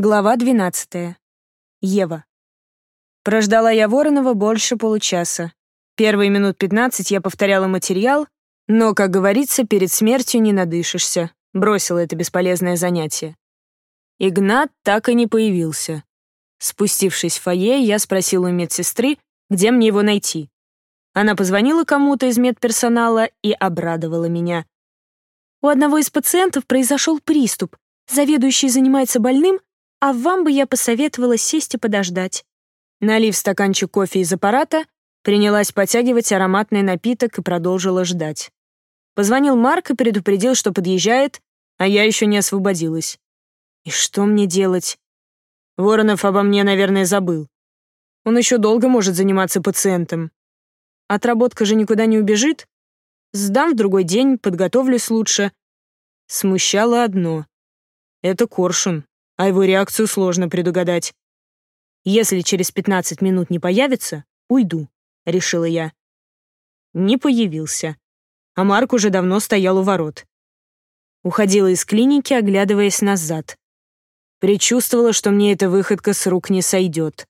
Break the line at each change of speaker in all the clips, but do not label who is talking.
Глава 12. Ева. Прождала я Воронова больше получаса. Первые минут 15 я повторяла материал, но, как говорится, перед смертью не надышишься. Бросила это бесполезное занятие. Игнат так и не появился. Спустившись в фойе, я спросила у медсестры, где мне его найти. Она позвонила кому-то из медперсонала и обрадовала меня. У одного из пациентов произошел приступ. Заведующий занимается больным, а вам бы я посоветовала сесть и подождать. Налив стаканчик кофе из аппарата, принялась потягивать ароматный напиток и продолжила ждать. Позвонил Марк и предупредил, что подъезжает, а я еще не освободилась. И что мне делать? Воронов обо мне, наверное, забыл. Он еще долго может заниматься пациентом. Отработка же никуда не убежит. Сдам в другой день, подготовлюсь лучше. Смущало одно. Это коршун а его реакцию сложно предугадать. Если через 15 минут не появится, уйду, решила я. Не появился. А Марк уже давно стоял у ворот. Уходила из клиники, оглядываясь назад. Причувствовала, что мне эта выходка с рук не сойдет.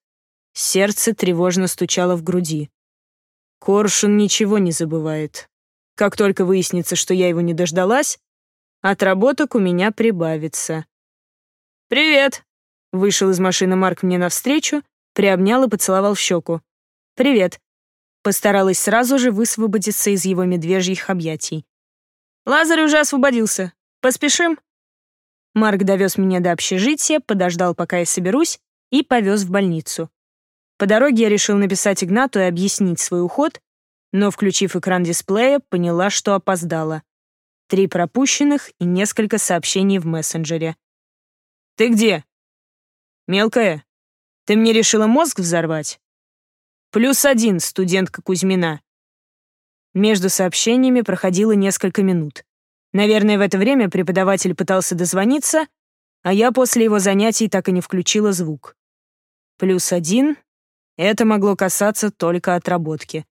Сердце тревожно стучало в груди. Коршун ничего не забывает. Как только выяснится, что я его не дождалась, отработок у меня прибавится. «Привет!» — вышел из машины Марк мне навстречу, приобнял и поцеловал в щеку. «Привет!» — постаралась сразу же высвободиться из его медвежьих объятий. «Лазарь уже освободился. Поспешим?» Марк довез меня до общежития, подождал, пока я соберусь, и повез в больницу. По дороге я решил написать Игнату и объяснить свой уход, но, включив экран дисплея, поняла, что опоздала. Три пропущенных и несколько сообщений в мессенджере. «Ты где?» «Мелкая, ты мне решила мозг взорвать?» «Плюс один, студентка Кузьмина». Между сообщениями проходило несколько минут. Наверное, в это время преподаватель пытался дозвониться, а я после его занятий так и не включила звук. Плюс один — это могло касаться только отработки.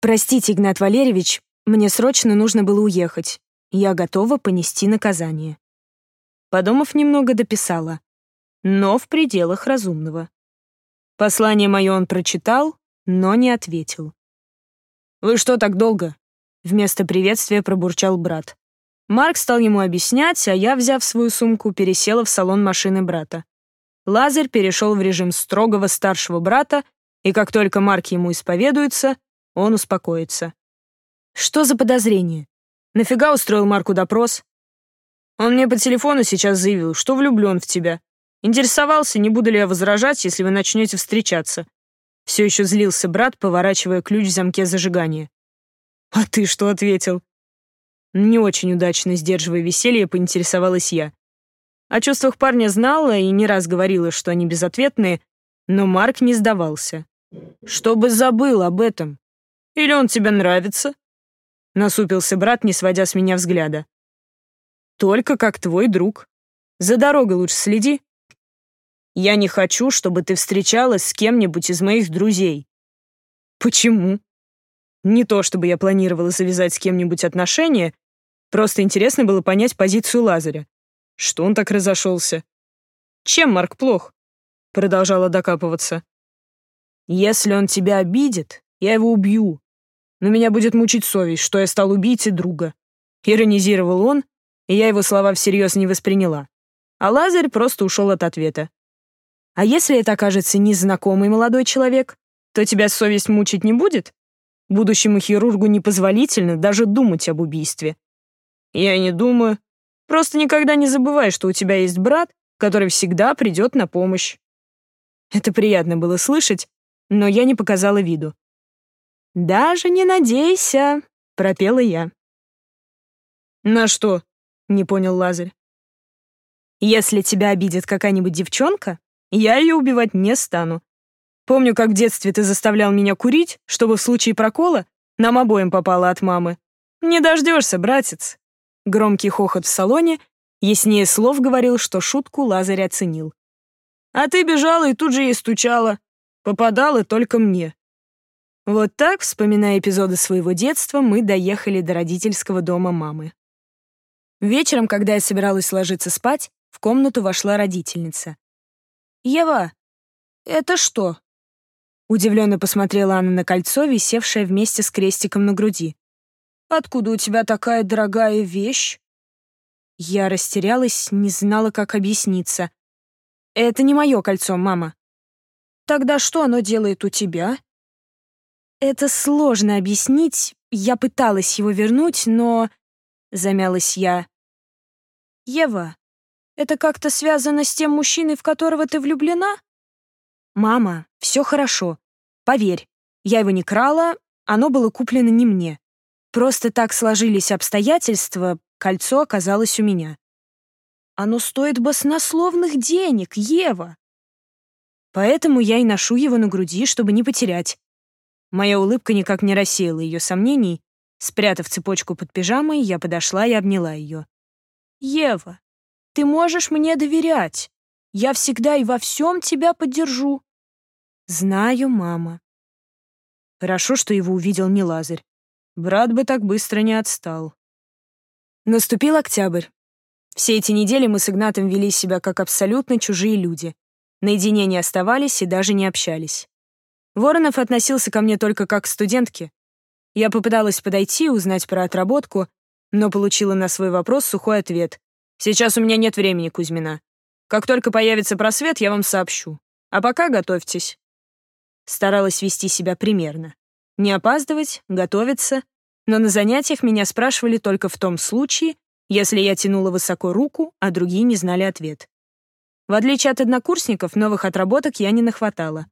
«Простите, Игнат Валерьевич, мне срочно нужно было уехать. Я готова понести наказание». Подумав немного, дописала. Но в пределах разумного. Послание мое он прочитал, но не ответил. «Вы что так долго?» Вместо приветствия пробурчал брат. Марк стал ему объяснять, а я, взяв свою сумку, пересела в салон машины брата. Лазарь перешел в режим строгого старшего брата, и как только Марк ему исповедуется, он успокоится. Что за подозрение? Нафига устроил Марку допрос? Он мне по телефону сейчас заявил, что влюблен в тебя. Интересовался, не буду ли я возражать, если вы начнете встречаться. Все еще злился брат, поворачивая ключ в замке зажигания. А ты что ответил? Не очень удачно сдерживая веселье, поинтересовалась я. О чувствах парня знала и не раз говорила, что они безответные, но Марк не сдавался. Чтобы забыл об этом. Или он тебе нравится? Насупился брат, не сводя с меня взгляда. Только как твой друг. За дорогой лучше следи. Я не хочу, чтобы ты встречалась с кем-нибудь из моих друзей. Почему? Не то, чтобы я планировала завязать с кем-нибудь отношения, просто интересно было понять позицию Лазаря. Что он так разошелся? Чем Марк плох? Продолжала докапываться. Если он тебя обидит, я его убью. Но меня будет мучить совесть, что я стал убийцей друга. Иронизировал он, и я его слова всерьез не восприняла. А Лазарь просто ушел от ответа. «А если это окажется незнакомый молодой человек, то тебя совесть мучить не будет? Будущему хирургу непозволительно даже думать об убийстве». «Я не думаю. Просто никогда не забывай, что у тебя есть брат, который всегда придет на помощь». Это приятно было слышать, но я не показала виду. «Даже не надейся», — пропела я. «На что?» — не понял Лазарь. «Если тебя обидит какая-нибудь девчонка, я ее убивать не стану. Помню, как в детстве ты заставлял меня курить, чтобы в случае прокола нам обоим попало от мамы. Не дождешься, братец». Громкий хохот в салоне яснее слов говорил, что шутку Лазарь оценил. «А ты бежала и тут же ей стучала. Попадала только мне». Вот так, вспоминая эпизоды своего детства, мы доехали до родительского дома мамы. Вечером, когда я собиралась ложиться спать, В комнату вошла родительница. «Ева, это что?» Удивленно посмотрела она на кольцо, висевшее вместе с крестиком на груди. «Откуда у тебя такая дорогая вещь?» Я растерялась, не знала, как объясниться. «Это не мое кольцо, мама». «Тогда что оно делает у тебя?» «Это сложно объяснить. Я пыталась его вернуть, но...» Замялась я. «Ева, это как-то связано с тем мужчиной, в которого ты влюблена?» «Мама, все хорошо. Поверь, я его не крала, оно было куплено не мне. Просто так сложились обстоятельства, кольцо оказалось у меня. Оно стоит баснословных денег, Ева. Поэтому я и ношу его на груди, чтобы не потерять. Моя улыбка никак не рассеяла ее сомнений. Спрятав цепочку под пижамой, я подошла и обняла ее. «Ева, ты можешь мне доверять. Я всегда и во всем тебя поддержу». «Знаю, мама». Хорошо, что его увидел не Лазарь. Брат бы так быстро не отстал. Наступил октябрь. Все эти недели мы с Игнатом вели себя как абсолютно чужие люди. Наедине не оставались и даже не общались. Воронов относился ко мне только как к студентке. Я попыталась подойти, узнать про отработку, но получила на свой вопрос сухой ответ. «Сейчас у меня нет времени, Кузьмина. Как только появится просвет, я вам сообщу. А пока готовьтесь». Старалась вести себя примерно. Не опаздывать, готовиться, но на занятиях меня спрашивали только в том случае, если я тянула высоко руку, а другие не знали ответ. В отличие от однокурсников, новых отработок я не нахватала.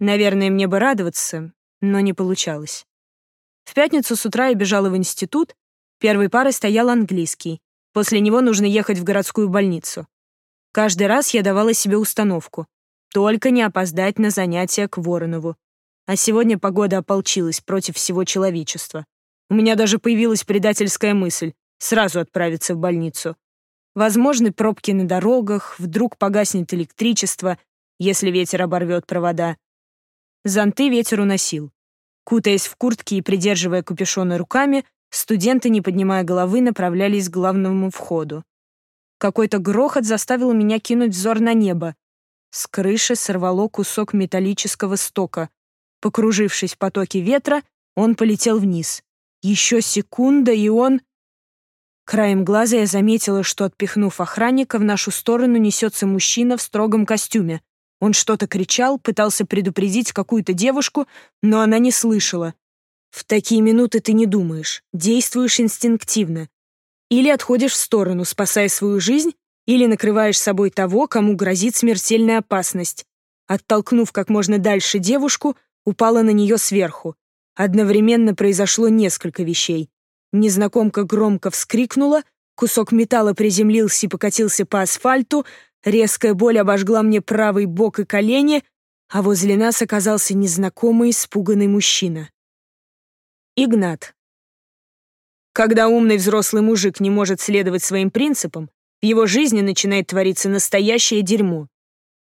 Наверное, мне бы радоваться, но не получалось. В пятницу с утра я бежала в институт, первой парой стоял английский, после него нужно ехать в городскую больницу. Каждый раз я давала себе установку — только не опоздать на занятия к Воронову. А сегодня погода ополчилась против всего человечества. У меня даже появилась предательская мысль — сразу отправиться в больницу. Возможны пробки на дорогах, вдруг погаснет электричество, если ветер оборвет провода. Зонты ветер уносил. Кутаясь в куртки и придерживая капюшоны руками, студенты, не поднимая головы, направлялись к главному входу. Какой-то грохот заставил меня кинуть взор на небо. С крыши сорвало кусок металлического стока. Покружившись в потоке ветра, он полетел вниз. Еще секунда, и он... Краем глаза я заметила, что, отпихнув охранника, в нашу сторону несется мужчина в строгом костюме. Он что-то кричал, пытался предупредить какую-то девушку, но она не слышала. В такие минуты ты не думаешь, действуешь инстинктивно. Или отходишь в сторону, спасая свою жизнь, или накрываешь собой того, кому грозит смертельная опасность. Оттолкнув как можно дальше девушку, упала на нее сверху. Одновременно произошло несколько вещей. Незнакомка громко вскрикнула, кусок металла приземлился и покатился по асфальту, Резкая боль обожгла мне правый бок и колени, а возле нас оказался незнакомый испуганный мужчина. Игнат. Когда умный взрослый мужик не может следовать своим принципам, в его жизни начинает твориться настоящее дерьмо.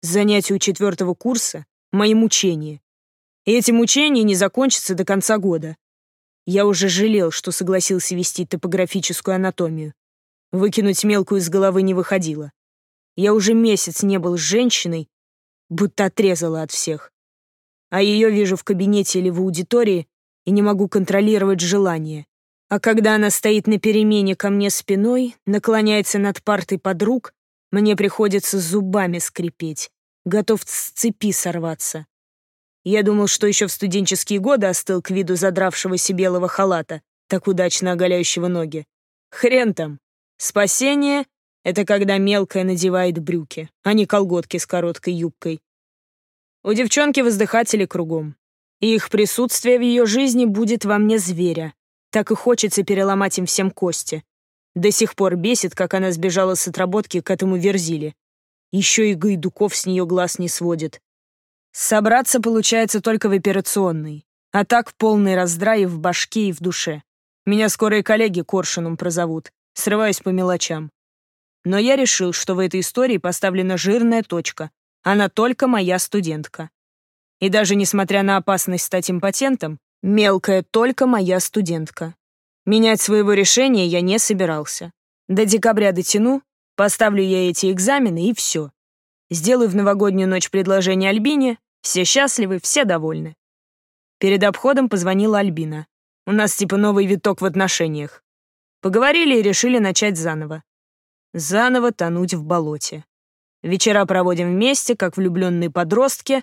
Занятие у четвертого курса — мои мучения. И эти мучения не закончатся до конца года. Я уже жалел, что согласился вести топографическую анатомию. Выкинуть мелкую из головы не выходило. Я уже месяц не был с женщиной, будто отрезала от всех. А ее вижу в кабинете или в аудитории и не могу контролировать желание. А когда она стоит на перемене ко мне спиной, наклоняется над партой подруг, мне приходится зубами скрипеть, готов с цепи сорваться. Я думал, что еще в студенческие годы остыл к виду задравшегося белого халата, так удачно оголяющего ноги. Хрен там. Спасение это когда мелкая надевает брюки, а не колготки с короткой юбкой. У девчонки воздыхатели кругом. И их присутствие в ее жизни будет во мне зверя. Так и хочется переломать им всем кости. До сих пор бесит, как она сбежала с отработки к этому Верзиле. Еще и Гайдуков с нее глаз не сводит. Собраться получается только в операционной. А так полный раздрай в башке и в душе. Меня скоро и коллеги Коршуном прозовут. Срываюсь по мелочам. Но я решил, что в этой истории поставлена жирная точка. Она только моя студентка. И даже несмотря на опасность стать импотентом, мелкая только моя студентка. Менять своего решения я не собирался. До декабря дотяну, Поставлю я эти экзамены, и все. Сделаю в новогоднюю ночь предложение Альбине, все счастливы, все довольны. Перед обходом позвонила Альбина. У нас типа новый виток в отношениях. Поговорили и решили начать заново. Заново тонуть в болоте. Вечера проводим вместе, как влюбленные подростки,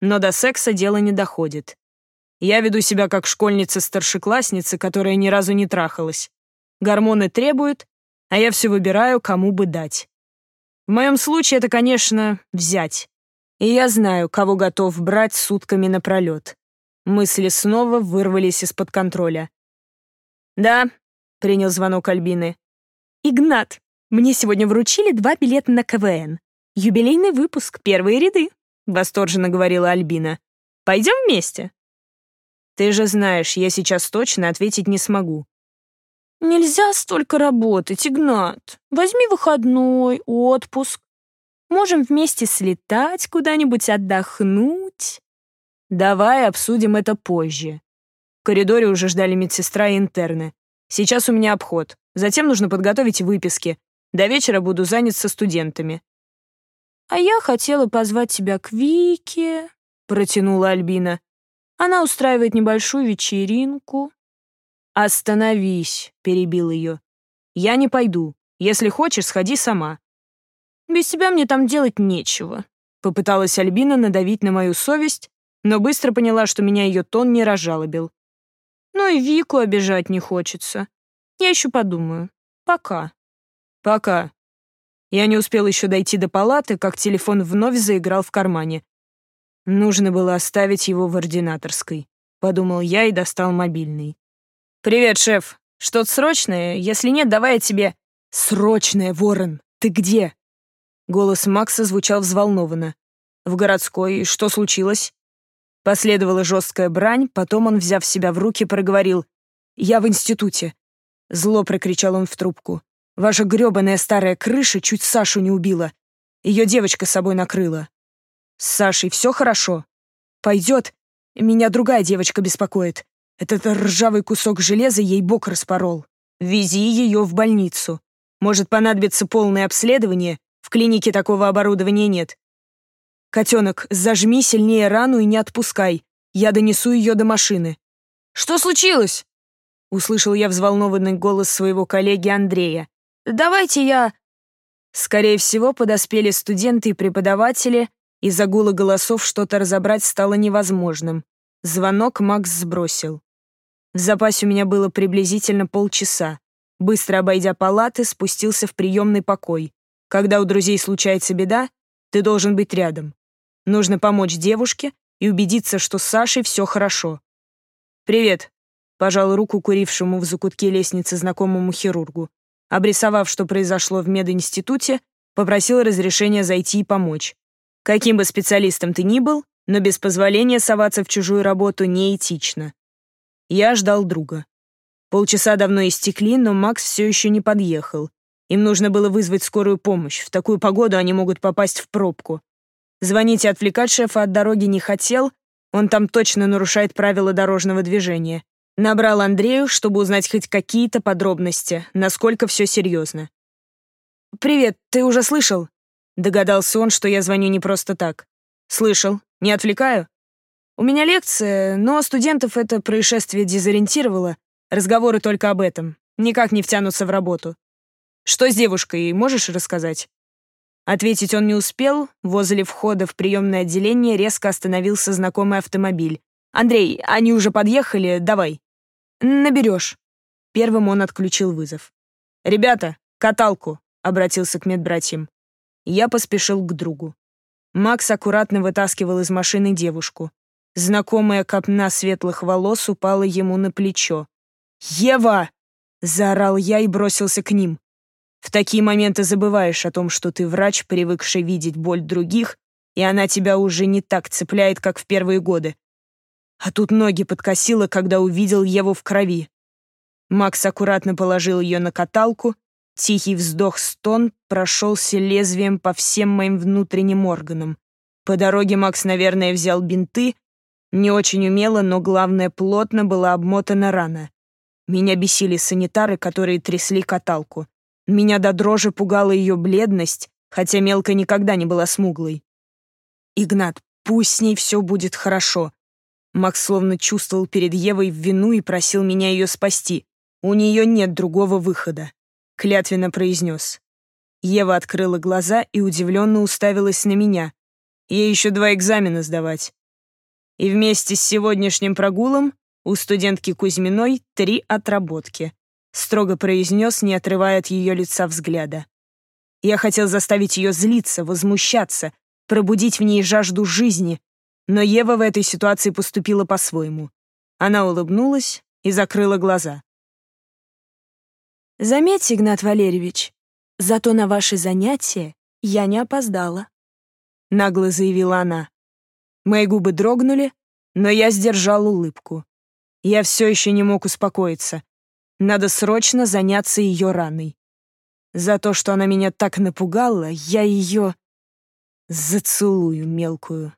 но до секса дело не доходит. Я веду себя как школьница-старшеклассница, которая ни разу не трахалась. Гормоны требуют, а я все выбираю, кому бы дать. В моем случае это, конечно, взять. И я знаю, кого готов брать сутками напролет. Мысли снова вырвались из-под контроля. «Да», — принял звонок Альбины. «Игнат, мне сегодня вручили два билета на КВН. Юбилейный выпуск, первые ряды», — восторженно говорила Альбина. «Пойдем вместе?» «Ты же знаешь, я сейчас точно ответить не смогу». «Нельзя столько работать, Игнат. Возьми выходной, отпуск. Можем вместе слетать куда-нибудь отдохнуть. Давай обсудим это позже. В коридоре уже ждали медсестра и интерны. Сейчас у меня обход. Затем нужно подготовить выписки. До вечера буду занят со студентами. А я хотела позвать тебя к Вике, протянула Альбина. Она устраивает небольшую вечеринку. «Остановись», — перебил ее. «Я не пойду. Если хочешь, сходи сама. Без тебя мне там делать нечего». Попыталась Альбина надавить на мою совесть, но быстро поняла, что меня ее тон не разжалобил. Ну и Вику обижать не хочется. Я еще подумаю. Пока. Пока. Я не успел еще дойти до палаты, как телефон вновь заиграл в кармане. Нужно было оставить его в ординаторской, подумал я и достал мобильный. «Привет, шеф. Что-то срочное? Если нет, давай я тебе...» «Срочное, Ворон! Ты где?» Голос Макса звучал взволнованно. «В городской. Что случилось?» Последовала жесткая брань, потом он, взяв себя в руки, проговорил. «Я в институте». Зло прокричал он в трубку. «Ваша грёбаная старая крыша чуть Сашу не убила. Ее девочка с собой накрыла. С Сашей все хорошо? Пойдет. Меня другая девочка беспокоит. Этот ржавый кусок железа ей бок распорол. Вези ее в больницу. Может понадобиться полное обследование, в клинике такого оборудования нет. Котенок, зажми сильнее рану и не отпускай. Я донесу ее до машины. Что случилось? Услышал я взволнованный голос своего коллеги Андрея. Давайте я... Скорее всего, подоспели студенты и преподаватели, и за гула голосов что-то разобрать стало невозможным. Звонок Макс сбросил. В запасе у меня было приблизительно полчаса. Быстро обойдя палаты, спустился в приемный покой. Когда у друзей случается беда, ты должен быть рядом. Нужно помочь девушке и убедиться, что с Сашей все хорошо. «Привет», — пожал руку курившему в закутке лестницы знакомому хирургу. Обрисовав, что произошло в мединституте, попросил разрешения зайти и помочь. Каким бы специалистом ты ни был, но без позволения соваться в чужую работу неэтично. Я ждал друга. Полчаса давно истекли, но Макс все еще не подъехал. Им нужно было вызвать скорую помощь. В такую погоду они могут попасть в пробку. Звонить и отвлекать шефа от дороги не хотел. Он там точно нарушает правила дорожного движения. Набрал Андрею, чтобы узнать хоть какие-то подробности, насколько все серьезно. «Привет, ты уже слышал?» Догадался он, что я звоню не просто так. «Слышал. Не отвлекаю?» «У меня лекция, но студентов это происшествие дезориентировало. Разговоры только об этом. Никак не втянутся в работу. Что с девушкой, можешь рассказать?» Ответить он не успел. Возле входа в приемное отделение резко остановился знакомый автомобиль. «Андрей, они уже подъехали, давай». «Наберешь». Первым он отключил вызов. «Ребята, каталку», — обратился к медбратьям. Я поспешил к другу. Макс аккуратно вытаскивал из машины девушку. Знакомая копна светлых волос упала ему на плечо. «Ева!» — заорал я и бросился к ним. В такие моменты забываешь о том, что ты врач, привыкший видеть боль других, и она тебя уже не так цепляет, как в первые годы. А тут ноги подкосило, когда увидел Еву в крови. Макс аккуратно положил ее на каталку, тихий вздох-стон прошелся лезвием по всем моим внутренним органам. По дороге Макс, наверное, взял бинты, не очень умело, но, главное, плотно была обмотана рана. Меня бесили санитары, которые трясли каталку. Меня до дрожи пугала ее бледность, хотя мелко никогда не была смуглой. «Игнат, пусть с ней все будет хорошо». Макс словно чувствовал перед Евой вину и просил меня ее спасти. «У нее нет другого выхода», — клятвенно произнес. Ева открыла глаза и удивленно уставилась на меня. Ей еще два экзамена сдавать. И вместе с сегодняшним прогулом у студентки Кузьминой три отработки, строго произнес, не отрывая от ее лица взгляда. Я хотел заставить ее злиться, возмущаться, пробудить в ней жажду жизни, но Ева в этой ситуации поступила по-своему. Она улыбнулась и закрыла глаза.
«Заметьте, Игнат Валерьевич, зато на ваши занятия я не опоздала», —
нагло заявила она. Мои губы дрогнули, но я сдержал улыбку. Я все еще не мог успокоиться. Надо срочно заняться ее раной. За то, что она меня так напугала, я ее зацелую мелкую.